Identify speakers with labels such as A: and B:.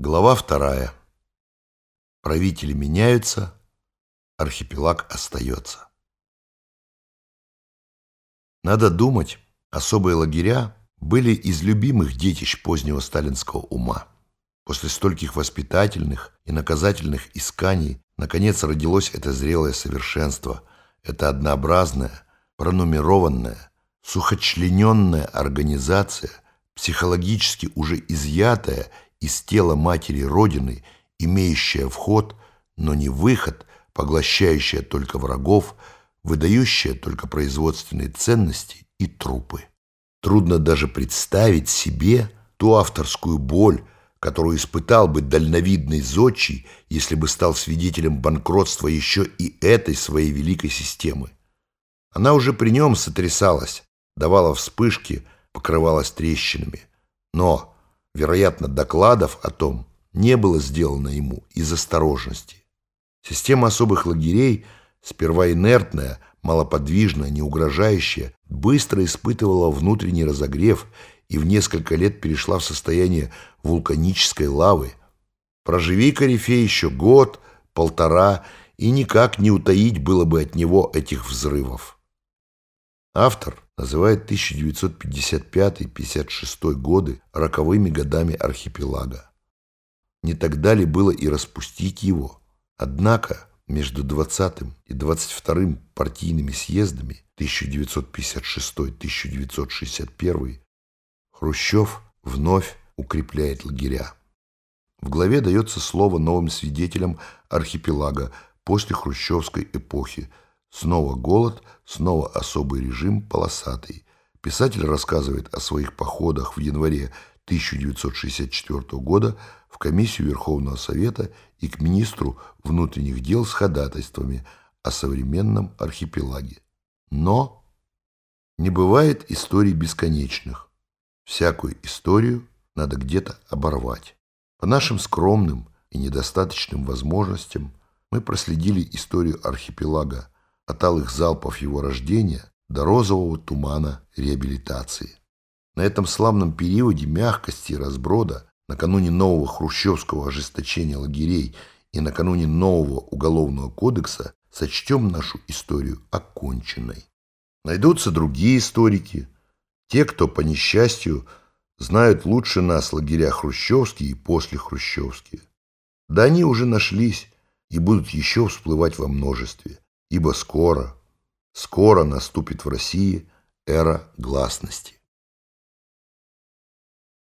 A: Глава вторая. Правители меняются, архипелаг остается. Надо думать, особые лагеря были из любимых детищ позднего сталинского ума. После стольких воспитательных и наказательных исканий наконец родилось это зрелое совершенство, это однообразная, пронумерованная, сухочлененная организация, психологически уже изъятая из тела матери Родины, имеющая вход, но не выход, поглощающая только врагов, выдающая только производственные ценности и трупы. Трудно даже представить себе ту авторскую боль, которую испытал бы дальновидный зодчий, если бы стал свидетелем банкротства еще и этой своей великой системы. Она уже при нем сотрясалась, давала вспышки, покрывалась трещинами. Но Вероятно, докладов о том не было сделано ему из осторожности. Система особых лагерей, сперва инертная, малоподвижная, не угрожающая, быстро испытывала внутренний разогрев и в несколько лет перешла в состояние вулканической лавы. Проживи корифей еще год, полтора, и никак не утаить было бы от него этих взрывов. Автор называет 1955-56 годы роковыми годами архипелага. Не тогда ли было и распустить его? Однако между 20 и 22 партийными съездами 1956-1961 Хрущев вновь укрепляет лагеря. В главе дается слово новым свидетелям архипелага после хрущевской эпохи – Снова голод, снова особый режим полосатый. Писатель рассказывает о своих походах в январе 1964 года в комиссию Верховного Совета и к министру внутренних дел с ходатайствами о современном архипелаге. Но не бывает историй бесконечных. Всякую историю надо где-то оборвать. По нашим скромным и недостаточным возможностям мы проследили историю архипелага от алых залпов его рождения до розового тумана реабилитации. На этом славном периоде мягкости и разброда, накануне нового хрущевского ожесточения лагерей и накануне нового уголовного кодекса, сочтем нашу историю оконченной. Найдутся другие историки, те, кто по несчастью знают лучше нас лагеря хрущевские и после хрущевские. Да они уже нашлись и будут еще всплывать во множестве ибо скоро, скоро наступит в России эра гласности.